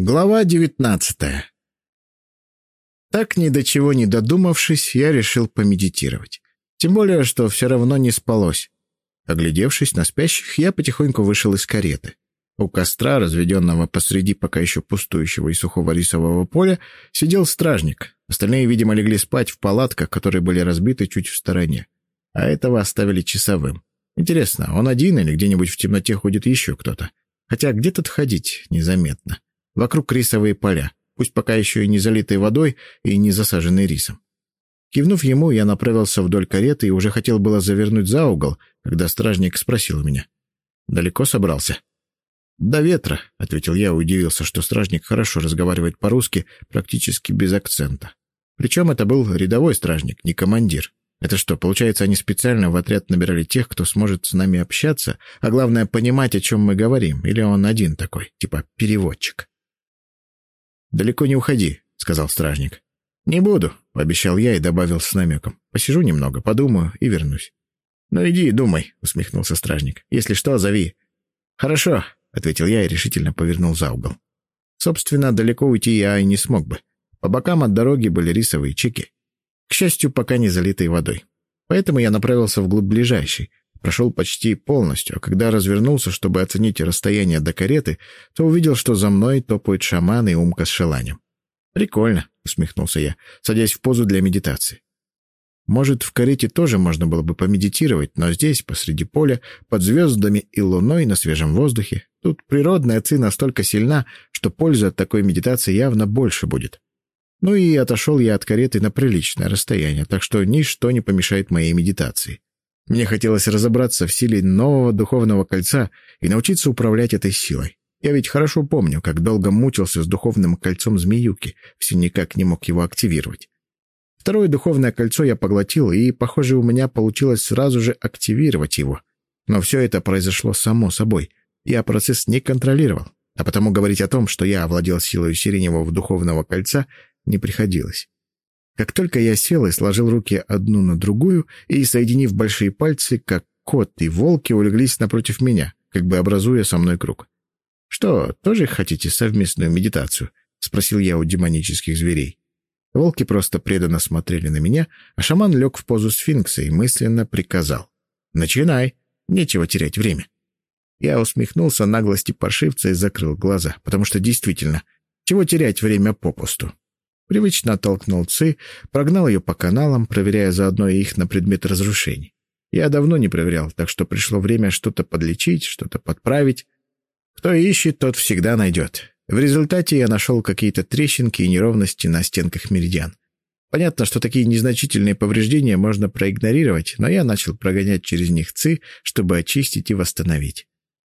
Глава девятнадцатая. Так, ни до чего не додумавшись, я решил помедитировать. Тем более, что все равно не спалось. Оглядевшись на спящих, я потихоньку вышел из кареты. У костра, разведенного посреди пока еще пустующего и сухого рисового поля, сидел стражник. Остальные, видимо, легли спать в палатках, которые были разбиты чуть в стороне. А этого оставили часовым. Интересно, он один или где-нибудь в темноте ходит еще кто-то? Хотя где тут ходить незаметно? Вокруг рисовые поля, пусть пока еще и не залитые водой и не засаженные рисом. Кивнув ему, я направился вдоль кареты и уже хотел было завернуть за угол, когда стражник спросил меня. «Далеко собрался?» «До ветра», — ответил я, удивился, что стражник хорошо разговаривает по-русски, практически без акцента. Причем это был рядовой стражник, не командир. Это что, получается, они специально в отряд набирали тех, кто сможет с нами общаться, а главное, понимать, о чем мы говорим, или он один такой, типа переводчик? «Далеко не уходи», — сказал стражник. «Не буду», — пообещал я и добавил с намеком. «Посижу немного, подумаю и вернусь». «Ну иди, думай», — усмехнулся стражник. «Если что, зови». «Хорошо», — ответил я и решительно повернул за угол. Собственно, далеко уйти я и не смог бы. По бокам от дороги были рисовые чеки. К счастью, пока не залитые водой. Поэтому я направился вглубь ближайшей, Прошел почти полностью, а когда развернулся, чтобы оценить расстояние до кареты, то увидел, что за мной топают шаман и Умка с шеланем. «Прикольно», — усмехнулся я, садясь в позу для медитации. Может, в карете тоже можно было бы помедитировать, но здесь, посреди поля, под звездами и луной на свежем воздухе, тут природная ци настолько сильна, что пользы от такой медитации явно больше будет. Ну и отошел я от кареты на приличное расстояние, так что ничто не помешает моей медитации. Мне хотелось разобраться в силе нового духовного кольца и научиться управлять этой силой. Я ведь хорошо помню, как долго мучился с духовным кольцом змеюки, все никак не мог его активировать. Второе духовное кольцо я поглотил, и, похоже, у меня получилось сразу же активировать его. Но все это произошло само собой. Я процесс не контролировал, а потому говорить о том, что я овладел силой сиреневого духовного кольца, не приходилось. Как только я сел и сложил руки одну на другую, и, соединив большие пальцы, как кот и волки улеглись напротив меня, как бы образуя со мной круг. «Что, тоже хотите совместную медитацию?» — спросил я у демонических зверей. Волки просто преданно смотрели на меня, а шаман лег в позу сфинкса и мысленно приказал. «Начинай! Нечего терять время!» Я усмехнулся наглости паршивца и закрыл глаза, потому что действительно, чего терять время попусту. Привычно оттолкнул Ци, прогнал ее по каналам, проверяя заодно их на предмет разрушений. Я давно не проверял, так что пришло время что-то подлечить, что-то подправить. Кто ищет, тот всегда найдет. В результате я нашел какие-то трещинки и неровности на стенках меридиан. Понятно, что такие незначительные повреждения можно проигнорировать, но я начал прогонять через них ЦИ, чтобы очистить и восстановить.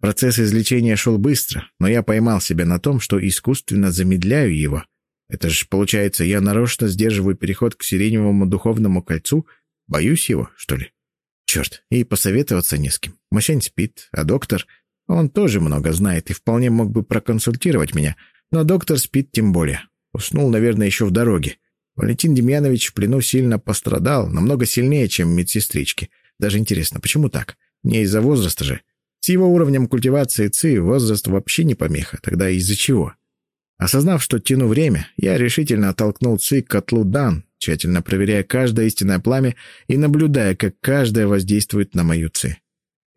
Процесс излечения шел быстро, но я поймал себя на том, что искусственно замедляю его — это же, получается, я нарочно сдерживаю переход к сиреневому духовному кольцу? Боюсь его, что ли? Черт, и посоветоваться не с кем. Мощань спит, а доктор... Он тоже много знает и вполне мог бы проконсультировать меня, но доктор спит тем более. Уснул, наверное, еще в дороге. Валентин Демьянович в плену сильно пострадал, намного сильнее, чем медсестрички. Даже интересно, почему так? Не из-за возраста же. С его уровнем культивации ЦИ возраст вообще не помеха. Тогда из-за чего? Осознав, что тяну время, я решительно оттолкнул Ци к котлу Дан, тщательно проверяя каждое истинное пламя и наблюдая, как каждое воздействует на мою Ци.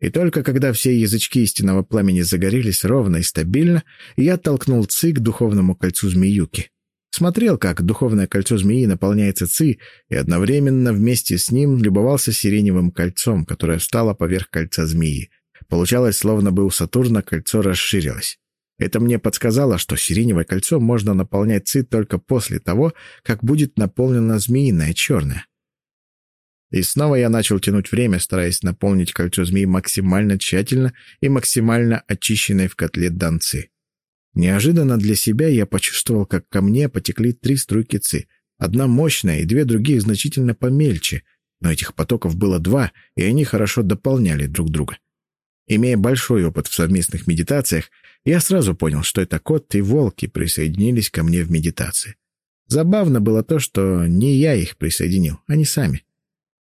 И только когда все язычки истинного пламени загорелись ровно и стабильно, я оттолкнул Ци к духовному кольцу змеюки. Смотрел, как духовное кольцо змеи наполняется Ци, и одновременно вместе с ним любовался сиреневым кольцом, которое встало поверх кольца змеи. Получалось, словно бы у Сатурна кольцо расширилось. Это мне подсказало, что сиреневое кольцо можно наполнять цит только после того, как будет наполнено змеиное черное. И снова я начал тянуть время, стараясь наполнить кольцо змеи максимально тщательно и максимально очищенной в котле данцы. Неожиданно для себя я почувствовал, как ко мне потекли три струйки ци. Одна мощная и две другие значительно помельче, но этих потоков было два, и они хорошо дополняли друг друга. Имея большой опыт в совместных медитациях, я сразу понял, что это кот и волки присоединились ко мне в медитации. Забавно было то, что не я их присоединил, они сами.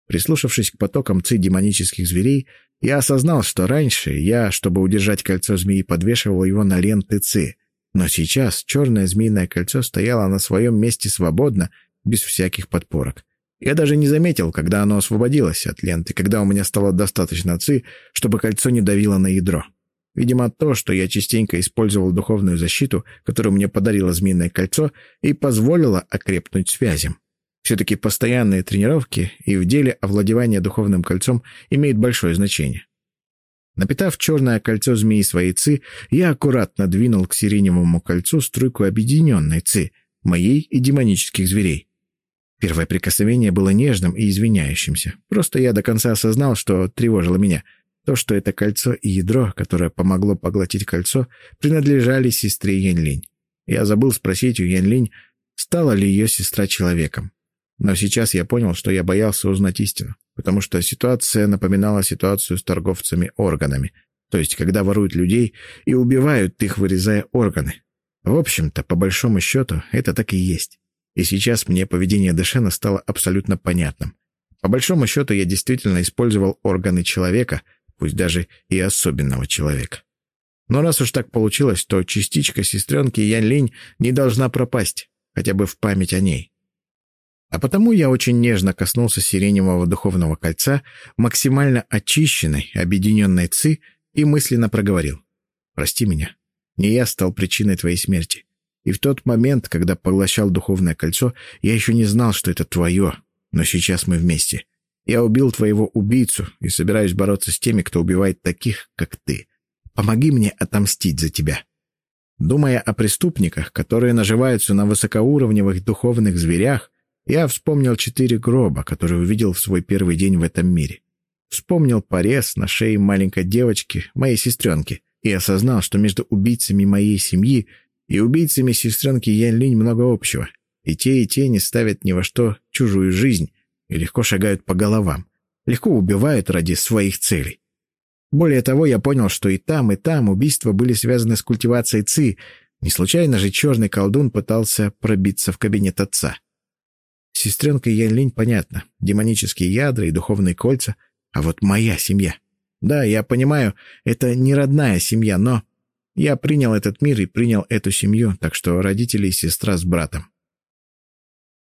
Прислушавшись к потокам ци демонических зверей, я осознал, что раньше я, чтобы удержать кольцо змеи, подвешивал его на ленты ци. Но сейчас черное змеиное кольцо стояло на своем месте свободно, без всяких подпорок. Я даже не заметил, когда оно освободилось от ленты, когда у меня стало достаточно ци, чтобы кольцо не давило на ядро. Видимо, то, что я частенько использовал духовную защиту, которую мне подарило змеиное кольцо, и позволило окрепнуть связям. Все-таки постоянные тренировки и в деле овладевания духовным кольцом имеют большое значение. Напитав черное кольцо змеи своей ци, я аккуратно двинул к сиреневому кольцу струйку объединенной ци, моей и демонических зверей. Первое прикосновение было нежным и извиняющимся. Просто я до конца осознал, что тревожило меня. То, что это кольцо и ядро, которое помогло поглотить кольцо, принадлежали сестре Янь-Линь. Я забыл спросить у Янь-Линь, стала ли ее сестра человеком. Но сейчас я понял, что я боялся узнать истину, потому что ситуация напоминала ситуацию с торговцами органами, то есть когда воруют людей и убивают их, вырезая органы. В общем-то, по большому счету, это так и есть. И сейчас мне поведение Дэшена стало абсолютно понятным. По большому счету, я действительно использовал органы человека, пусть даже и особенного человека. Но раз уж так получилось, то частичка сестренки Янь Линь не должна пропасть, хотя бы в память о ней. А потому я очень нежно коснулся сиреневого духовного кольца, максимально очищенной, объединенной ци, и мысленно проговорил. «Прости меня. Не я стал причиной твоей смерти. И в тот момент, когда поглощал духовное кольцо, я еще не знал, что это твое, но сейчас мы вместе. Я убил твоего убийцу и собираюсь бороться с теми, кто убивает таких, как ты. Помоги мне отомстить за тебя». Думая о преступниках, которые наживаются на высокоуровневых духовных зверях, я вспомнил четыре гроба, которые увидел в свой первый день в этом мире. Вспомнил порез на шее маленькой девочки, моей сестренки, и осознал, что между убийцами моей семьи и убийцами сестренки Ян Линь много общего. И те, и те не ставят ни во что чужую жизнь и легко шагают по головам, легко убивают ради своих целей. Более того, я понял, что и там, и там убийства были связаны с культивацией ци. Не случайно же черный колдун пытался пробиться в кабинет отца. Сестренка Янлинь понятно. Демонические ядра и духовные кольца. А вот моя семья. Да, я понимаю, это не родная семья, но... Я принял этот мир и принял эту семью, так что родители и сестра с братом.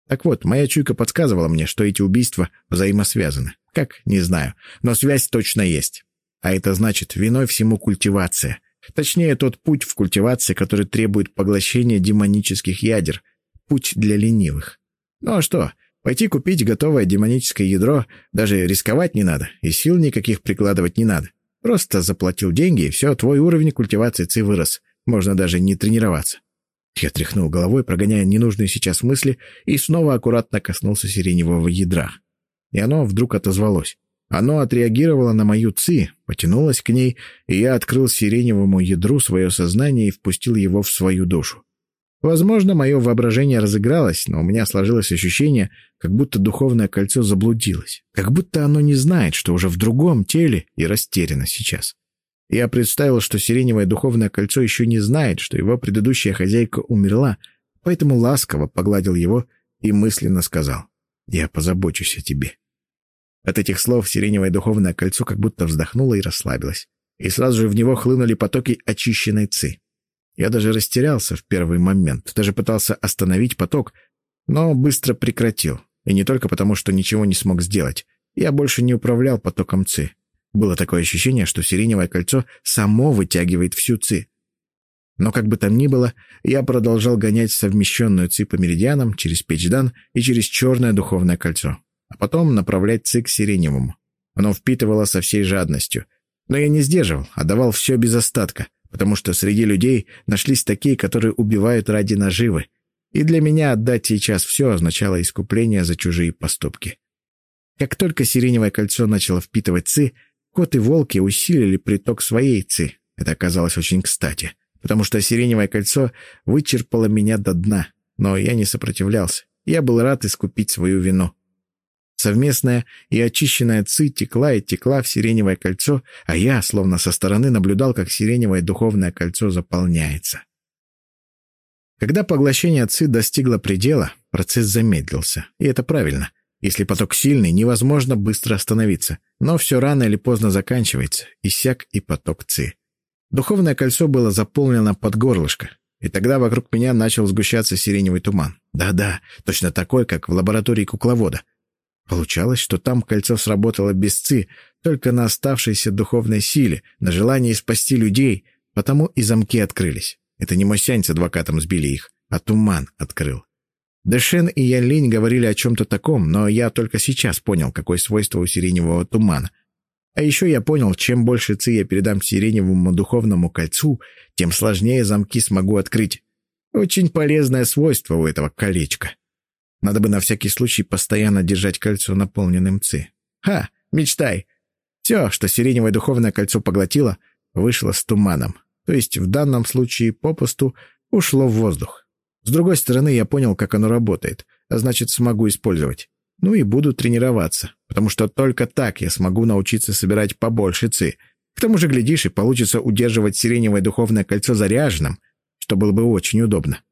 Так вот, моя чуйка подсказывала мне, что эти убийства взаимосвязаны. Как? Не знаю. Но связь точно есть. А это значит, виной всему культивация. Точнее, тот путь в культивации, который требует поглощения демонических ядер. Путь для ленивых. Ну а что, пойти купить готовое демоническое ядро, даже рисковать не надо, и сил никаких прикладывать не надо. Просто заплатил деньги, и все, твой уровень культивации ЦИ вырос. Можно даже не тренироваться. Я тряхнул головой, прогоняя ненужные сейчас мысли, и снова аккуратно коснулся сиреневого ядра. И оно вдруг отозвалось. Оно отреагировало на мою ци, потянулось к ней, и я открыл сиреневому ядру свое сознание и впустил его в свою душу. Возможно, мое воображение разыгралось, но у меня сложилось ощущение, как будто духовное кольцо заблудилось, как будто оно не знает, что уже в другом теле и растеряно сейчас. Я представил, что сиреневое духовное кольцо еще не знает, что его предыдущая хозяйка умерла, поэтому ласково погладил его и мысленно сказал «Я позабочусь о тебе». От этих слов сиреневое духовное кольцо как будто вздохнуло и расслабилось, и сразу же в него хлынули потоки очищенной ци. Я даже растерялся в первый момент, даже пытался остановить поток, но быстро прекратил. И не только потому, что ничего не смог сделать. Я больше не управлял потоком ЦИ. Было такое ощущение, что сиреневое кольцо само вытягивает всю ЦИ. Но как бы там ни было, я продолжал гонять совмещенную ЦИ по меридианам через Печдан и через черное духовное кольцо, а потом направлять ЦИ к сиреневому. Оно впитывало со всей жадностью. Но я не сдерживал, а давал все без остатка, потому что среди людей нашлись такие, которые убивают ради наживы, и для меня отдать сейчас все означало искупление за чужие поступки. Как только сиреневое кольцо начало впитывать ци, кот и волки усилили приток своей ци. Это оказалось очень кстати, потому что сиреневое кольцо вычерпало меня до дна, но я не сопротивлялся. Я был рад искупить свою вину. Совместная и очищенная ци текла и текла в сиреневое кольцо, а я, словно со стороны, наблюдал, как сиреневое духовное кольцо заполняется. Когда поглощение ци достигло предела, процесс замедлился. И это правильно. Если поток сильный, невозможно быстро остановиться. Но все рано или поздно заканчивается, иссяк и поток ци. Духовное кольцо было заполнено под горлышко. и тогда вокруг меня начал сгущаться сиреневый туман. Да-да, точно такой, как в лаборатории кукловода. Получалось, что там кольцо сработало без ци, только на оставшейся духовной силе, на желании спасти людей, потому и замки открылись. Это не Мосянь с адвокатом сбили их, а туман открыл. Дэшен и Янлинь говорили о чем-то таком, но я только сейчас понял, какое свойство у сиреневого тумана. А еще я понял, чем больше ци я передам сиреневому духовному кольцу, тем сложнее замки смогу открыть. Очень полезное свойство у этого колечка. Надо бы на всякий случай постоянно держать кольцо наполненным ци. Ха, мечтай! Все, что сиреневое духовное кольцо поглотило, вышло с туманом. То есть в данном случае попусту ушло в воздух. С другой стороны, я понял, как оно работает, а значит, смогу использовать. Ну и буду тренироваться, потому что только так я смогу научиться собирать побольше ци. К тому же, глядишь, и получится удерживать сиреневое духовное кольцо заряженным, что было бы очень удобно.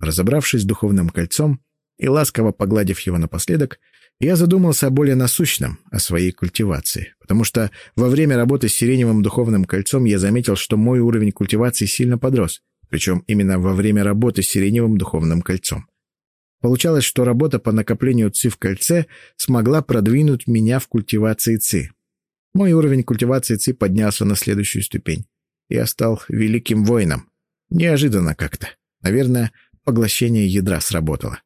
Разобравшись с духовным кольцом и ласково погладив его напоследок, я задумался о более насущном, о своей культивации, потому что во время работы с сиреневым духовным кольцом я заметил, что мой уровень культивации сильно подрос, причем именно во время работы с сиреневым духовным кольцом. Получалось, что работа по накоплению ЦИ в кольце смогла продвинуть меня в культивации ЦИ. Мой уровень культивации ЦИ поднялся на следующую ступень. Я стал великим воином. Неожиданно как-то. Наверное, поглощение ядра сработало.